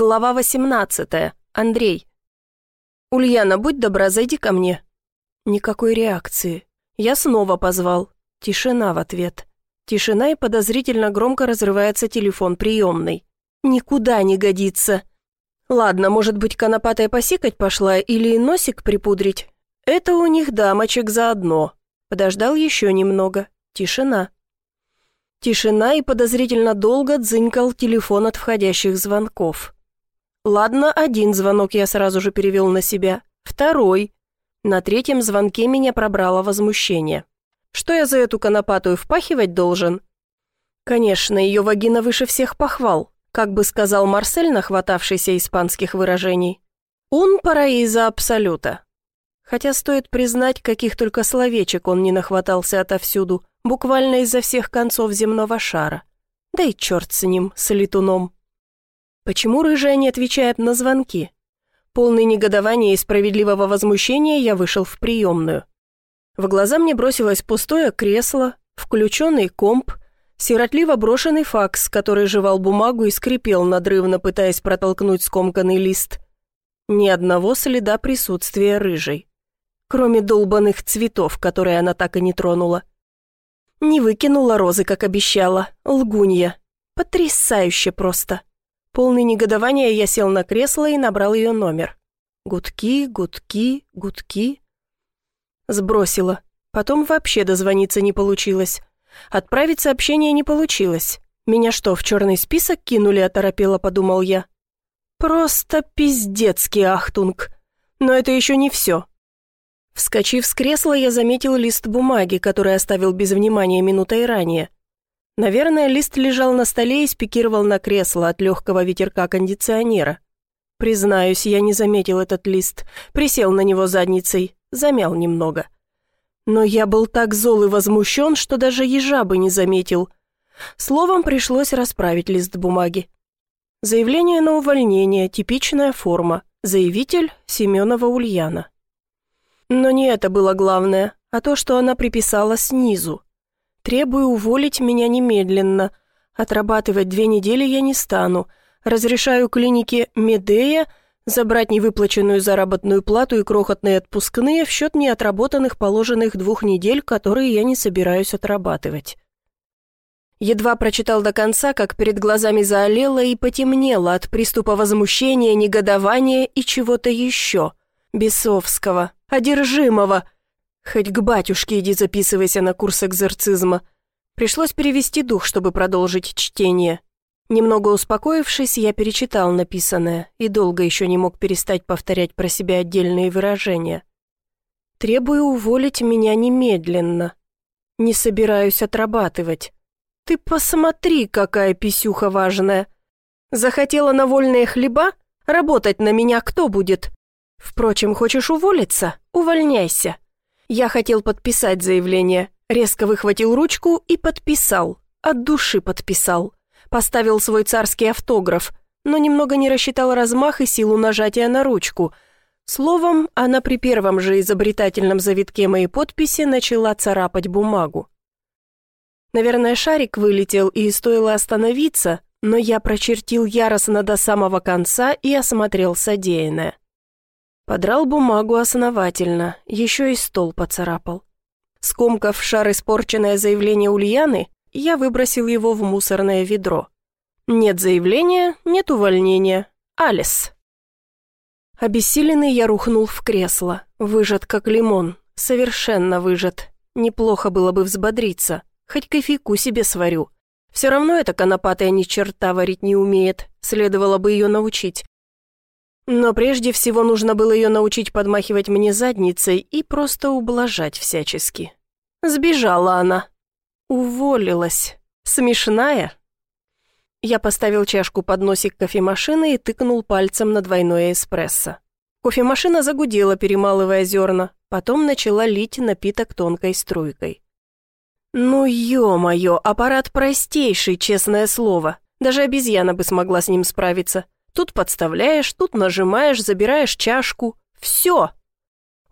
Глава 18. Андрей. «Ульяна, будь добра, зайди ко мне». Никакой реакции. Я снова позвал. Тишина в ответ. Тишина и подозрительно громко разрывается телефон приемный. Никуда не годится. Ладно, может быть, конопатая посикать пошла или носик припудрить? Это у них дамочек заодно. Подождал еще немного. Тишина. Тишина и подозрительно долго дзынькал телефон от входящих звонков. Ладно, один звонок я сразу же перевел на себя. Второй. На третьем звонке меня пробрало возмущение. Что я за эту конопатую впахивать должен? Конечно, ее вагина выше всех похвал, как бы сказал Марсель, нахватавшийся испанских выражений. «Un paraíso абсолюта». Хотя стоит признать, каких только словечек он не нахватался отовсюду, буквально изо всех концов земного шара. Да и черт с ним, с летуном. Почему рыжая не отвечает на звонки? Полный негодования и справедливого возмущения я вышел в приемную. В глаза мне бросилось пустое кресло, включенный комп, сиротливо брошенный факс, который жевал бумагу и скрипел надрывно, пытаясь протолкнуть скомканный лист. Ни одного следа присутствия рыжей. Кроме долбанных цветов, которые она так и не тронула. Не выкинула розы, как обещала. Лгунья. Потрясающе просто. Полный негодования я сел на кресло и набрал ее номер. Гудки, гудки, гудки. Сбросила. Потом вообще дозвониться не получилось. Отправить сообщение не получилось. Меня что, в черный список кинули, оторопело, подумал я. Просто пиздецкий ахтунг. Но это еще не все. Вскочив с кресла, я заметил лист бумаги, который оставил без внимания минутой ранее. Наверное, лист лежал на столе и спикировал на кресло от легкого ветерка кондиционера. Признаюсь, я не заметил этот лист, присел на него задницей, замял немного. Но я был так зол и возмущен, что даже ежа бы не заметил. Словом, пришлось расправить лист бумаги. Заявление на увольнение, типичная форма. Заявитель Семенова Ульяна. Но не это было главное, а то, что она приписала снизу. Требую уволить меня немедленно. Отрабатывать две недели я не стану. Разрешаю клинике Медея забрать невыплаченную заработную плату и крохотные отпускные в счет неотработанных положенных двух недель, которые я не собираюсь отрабатывать. Едва прочитал до конца, как перед глазами заолело и потемнело от приступа возмущения, негодования и чего-то еще. Бесовского, одержимого — Хоть к батюшке иди записывайся на курс экзорцизма. Пришлось перевести дух, чтобы продолжить чтение. Немного успокоившись, я перечитал написанное и долго еще не мог перестать повторять про себя отдельные выражения. «Требую уволить меня немедленно. Не собираюсь отрабатывать. Ты посмотри, какая писюха важная. Захотела на вольные хлеба? Работать на меня кто будет? Впрочем, хочешь уволиться? Увольняйся. Я хотел подписать заявление, резко выхватил ручку и подписал. От души подписал. Поставил свой царский автограф, но немного не рассчитал размах и силу нажатия на ручку. Словом, она при первом же изобретательном завитке моей подписи начала царапать бумагу. Наверное, шарик вылетел и стоило остановиться, но я прочертил яростно до самого конца и осмотрел содеянное. Подрал бумагу основательно, еще и стол поцарапал. Скомкав шар испорченное заявление Ульяны, я выбросил его в мусорное ведро. Нет заявления, нет увольнения. Алис. Обессиленный я рухнул в кресло, выжат как лимон, совершенно выжат. Неплохо было бы взбодриться, хоть кофейку себе сварю. Все равно эта конопатая ни черта варить не умеет, следовало бы ее научить. Но прежде всего нужно было ее научить подмахивать мне задницей и просто ублажать всячески. Сбежала она. Уволилась. Смешная. Я поставил чашку под носик кофемашины и тыкнул пальцем на двойное эспрессо. Кофемашина загудела, перемалывая зерна, потом начала лить напиток тонкой струйкой. Ну, ё-моё, аппарат простейший, честное слово. Даже обезьяна бы смогла с ним справиться. Тут подставляешь, тут нажимаешь, забираешь чашку. Все.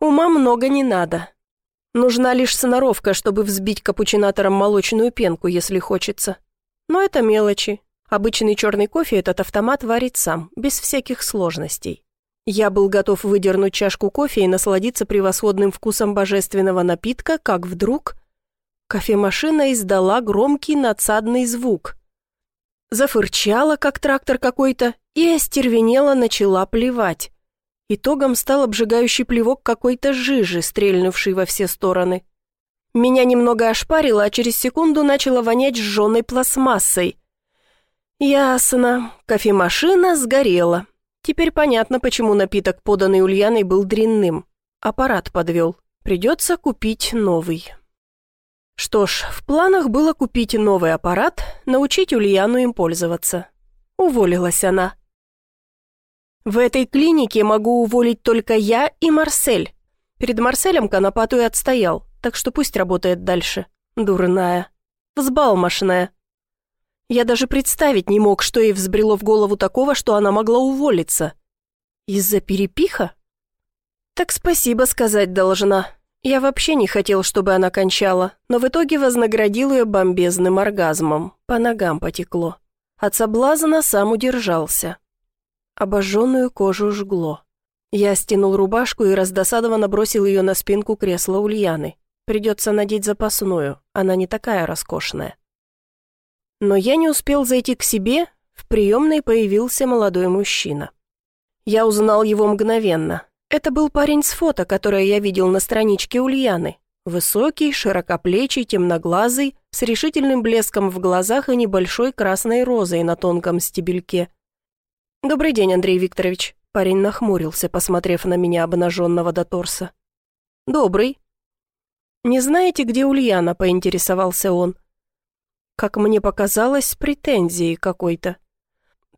Ума много не надо. Нужна лишь сноровка, чтобы взбить капучинатором молочную пенку, если хочется. Но это мелочи. Обычный черный кофе этот автомат варит сам, без всяких сложностей. Я был готов выдернуть чашку кофе и насладиться превосходным вкусом божественного напитка, как вдруг... Кофемашина издала громкий надсадный звук. Зафырчала, как трактор какой-то, и остервенела начала плевать. Итогом стал обжигающий плевок какой-то жижи, стрельнувший во все стороны. Меня немного ошпарило, а через секунду начало вонять сжженной пластмассой. Ясно, кофемашина сгорела. Теперь понятно, почему напиток, поданный Ульяной, был дрянным. Аппарат подвел. Придется купить новый. Что ж, в планах было купить новый аппарат, научить Ульяну им пользоваться. Уволилась она. В этой клинике могу уволить только я и Марсель. Перед Марселем Конопату и отстоял так что пусть работает дальше. Дурная. Взбалмошная. Я даже представить не мог, что ей взбрело в голову такого, что она могла уволиться. Из-за перепиха? Так спасибо сказать должна. Я вообще не хотел, чтобы она кончала, но в итоге вознаградил ее бомбезным оргазмом. По ногам потекло. От соблазна сам удержался. Обожженную кожу жгло. Я стянул рубашку и раздосадованно бросил ее на спинку кресла Ульяны. Придется надеть запасную, она не такая роскошная. Но я не успел зайти к себе, в приемной появился молодой мужчина. Я узнал его мгновенно. Это был парень с фото, которое я видел на страничке Ульяны. Высокий, широкоплечий, темноглазый, с решительным блеском в глазах и небольшой красной розой на тонком стебельке. «Добрый день, Андрей Викторович», — парень нахмурился, посмотрев на меня обнаженного до торса. «Добрый», «Не знаете, где Ульяна?» – поинтересовался он. Как мне показалось, с претензией какой-то.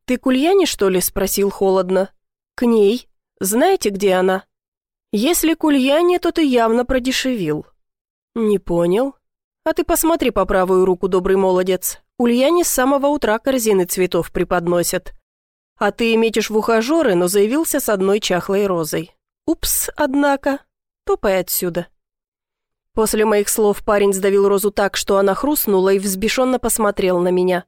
«Ты к Ульяне, что ли?» – спросил холодно. «К ней. Знаете, где она?» «Если к Ульяне, то ты явно продешевил». «Не понял. А ты посмотри по правую руку, добрый молодец. Ульяне с самого утра корзины цветов преподносят. А ты метишь в ухажеры, но заявился с одной чахлой розой. Упс, однако. Топай отсюда». После моих слов парень сдавил розу так, что она хрустнула и взбешенно посмотрел на меня.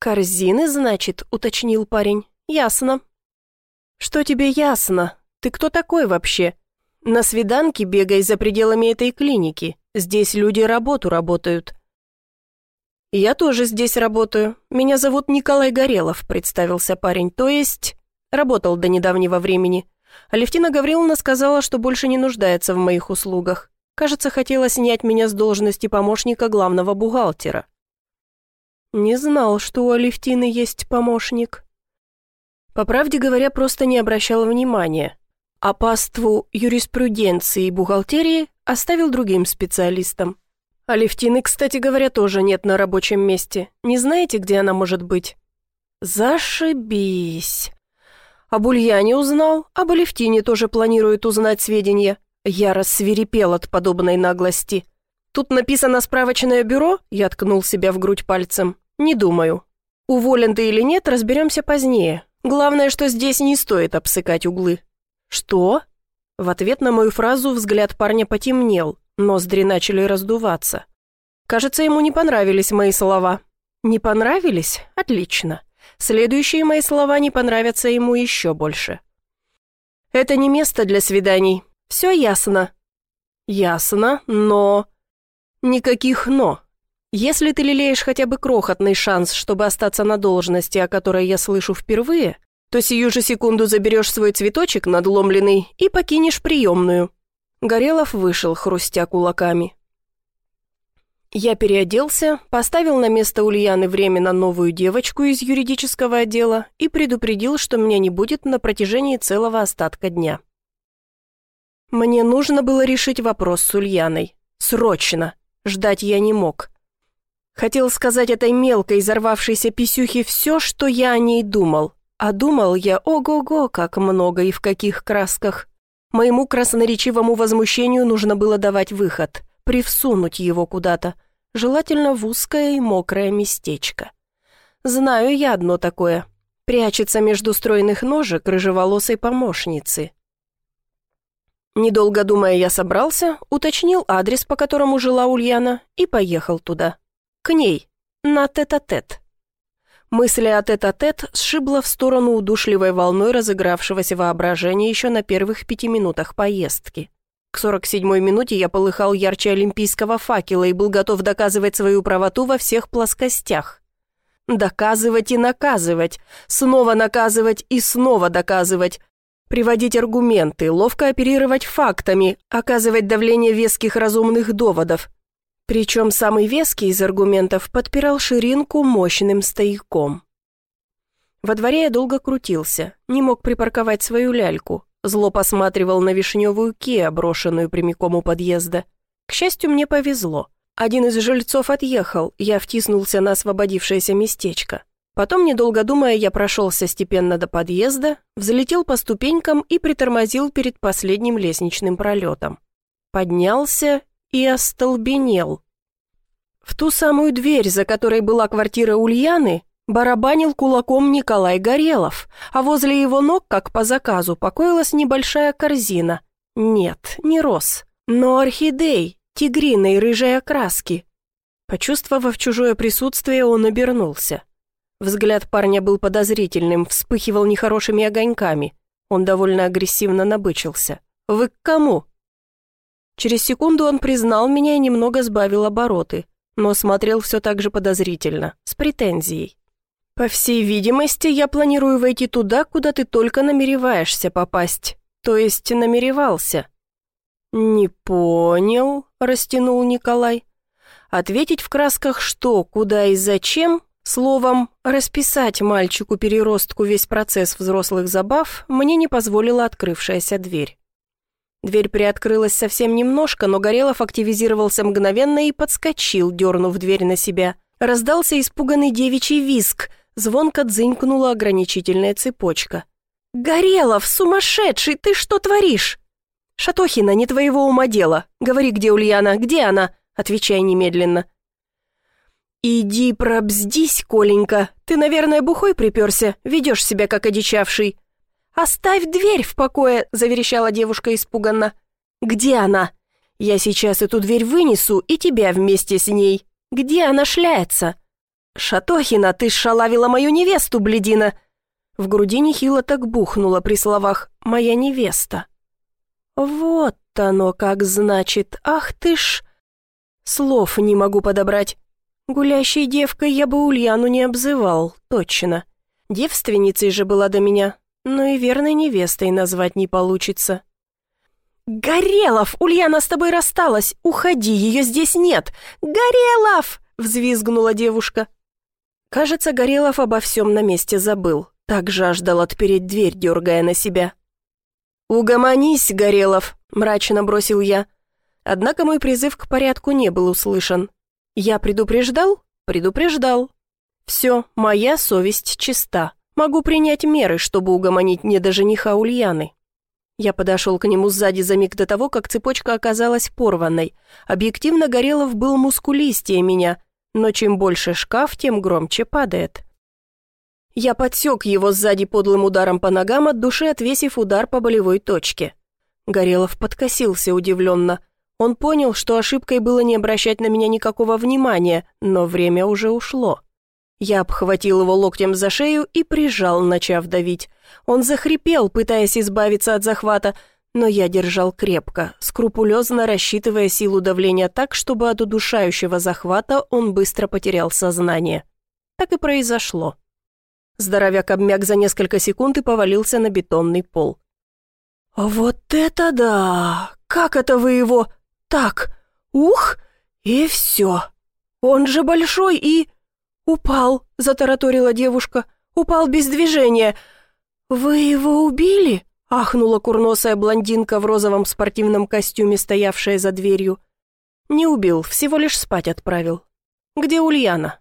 «Корзины, значит?» — уточнил парень. «Ясно». «Что тебе ясно? Ты кто такой вообще? На свиданке бегай за пределами этой клиники. Здесь люди работу работают». «Я тоже здесь работаю. Меня зовут Николай Горелов», — представился парень. «То есть...» Работал до недавнего времени. Алевтина Гавриловна сказала, что больше не нуждается в моих услугах. Кажется, хотела снять меня с должности помощника главного бухгалтера. Не знал, что у Алевтины есть помощник. По правде говоря, просто не обращал внимания. А паству юриспруденции и бухгалтерии оставил другим специалистам. Алевтины, кстати говоря, тоже нет на рабочем месте. Не знаете, где она может быть? Зашибись. Об Ульяне узнал, об Алевтине тоже планирует узнать сведения. Я рассверепел от подобной наглости. «Тут написано «справочное бюро», я ткнул себя в грудь пальцем. «Не думаю. Уволен ты или нет, разберемся позднее. Главное, что здесь не стоит обсыкать углы». «Что?» В ответ на мою фразу взгляд парня потемнел, ноздри начали раздуваться. Кажется, ему не понравились мои слова. Не понравились? Отлично. Следующие мои слова не понравятся ему еще больше. «Это не место для свиданий. Все ясно?» «Ясно, но...» «Никаких «но». Если ты лелеешь хотя бы крохотный шанс, чтобы остаться на должности, о которой я слышу впервые, то сию же секунду заберешь свой цветочек надломленный и покинешь приемную». Горелов вышел, хрустя кулаками. Я переоделся, поставил на место Ульяны временно новую девочку из юридического отдела и предупредил, что меня не будет на протяжении целого остатка дня. Мне нужно было решить вопрос с Ульяной. Срочно. Ждать я не мог. Хотел сказать этой мелкой, взорвавшейся писюхе все, что я о ней думал. А думал я, ого-го, как много и в каких красках. Моему красноречивому возмущению нужно было давать выход, привсунуть его куда-то, желательно в узкое и мокрое местечко. Знаю я одно такое. Прячется между стройных ножек рыжеволосой помощницы, Недолго думая, я собрался, уточнил адрес, по которому жила Ульяна, и поехал туда. К ней, на тет-а-тет. -тет. Мысли от тет-а-тет сшибла в сторону удушливой волной разыгравшегося воображения еще на первых пяти минутах поездки. К 47-й минуте я полыхал ярче олимпийского факела и был готов доказывать свою правоту во всех плоскостях. Доказывать и наказывать, снова наказывать и снова доказывать, приводить аргументы, ловко оперировать фактами, оказывать давление веских разумных доводов. Причем самый веский из аргументов подпирал ширинку мощным стояком. Во дворе я долго крутился, не мог припарковать свою ляльку, Зло посматривал на вишневую Киа, брошенную прямиком у подъезда. К счастью, мне повезло. Один из жильцов отъехал, я втиснулся на освободившееся местечко. Потом, недолго думая, я прошелся степенно до подъезда, взлетел по ступенькам и притормозил перед последним лестничным пролетом. Поднялся и остолбенел. В ту самую дверь, за которой была квартира Ульяны, барабанил кулаком Николай Горелов, а возле его ног, как по заказу, покоилась небольшая корзина. Нет, не роз, но орхидей, тигриной рыжей окраски. Почувствовав чужое присутствие, он обернулся. Взгляд парня был подозрительным, вспыхивал нехорошими огоньками. Он довольно агрессивно набычился. «Вы к кому?» Через секунду он признал меня и немного сбавил обороты, но смотрел все так же подозрительно, с претензией. «По всей видимости, я планирую войти туда, куда ты только намереваешься попасть. То есть намеревался». «Не понял», — растянул Николай. «Ответить в красках что, куда и зачем?» Словом, расписать мальчику-переростку весь процесс взрослых забав мне не позволила открывшаяся дверь. Дверь приоткрылась совсем немножко, но Горелов активизировался мгновенно и подскочил, дернув дверь на себя. Раздался испуганный девичий виск — Звонко дзынькнула ограничительная цепочка. «Горелов, сумасшедший, ты что творишь?» «Шатохина, не твоего ума дело. Говори, где Ульяна, где она?» Отвечай немедленно. «Иди пробздись, Коленька. Ты, наверное, бухой приперся, ведешь себя как одичавший». «Оставь дверь в покое», — заверещала девушка испуганно. «Где она? Я сейчас эту дверь вынесу и тебя вместе с ней. Где она шляется?» «Шатохина, ты шалавила мою невесту, бледина!» В груди нехило так бухнуло при словах «моя невеста». «Вот оно как значит, ах ты ж...» Слов не могу подобрать. Гулящей девкой я бы Ульяну не обзывал, точно. Девственницей же была до меня, но и верной невестой назвать не получится. «Горелов! Ульяна с тобой рассталась! Уходи, ее здесь нет! Горелов!» — взвизгнула девушка. Кажется, Горелов обо всем на месте забыл. Так жаждал отпереть дверь, дергая на себя. «Угомонись, Горелов!» – мрачно бросил я. Однако мой призыв к порядку не был услышан. Я предупреждал? Предупреждал. Все, моя совесть чиста. Могу принять меры, чтобы угомонить не до жениха Ульяны. Я подошел к нему сзади за миг до того, как цепочка оказалась порванной. Объективно Горелов был мускулистее меня, но чем больше шкаф, тем громче падает. Я подсек его сзади подлым ударом по ногам, от души отвесив удар по болевой точке. Горелов подкосился удивленно. Он понял, что ошибкой было не обращать на меня никакого внимания, но время уже ушло. Я обхватил его локтем за шею и прижал, начав давить. Он захрипел, пытаясь избавиться от захвата, но я держал крепко, скрупулезно рассчитывая силу давления так, чтобы от удушающего захвата он быстро потерял сознание. Так и произошло. Здоровяк обмяк за несколько секунд и повалился на бетонный пол. «Вот это да! Как это вы его... Так, ух, и все! Он же большой и...» «Упал», — затараторила девушка. «Упал без движения. Вы его убили?» Ахнула курносая блондинка в розовом спортивном костюме, стоявшая за дверью. Не убил, всего лишь спать отправил. Где Ульяна?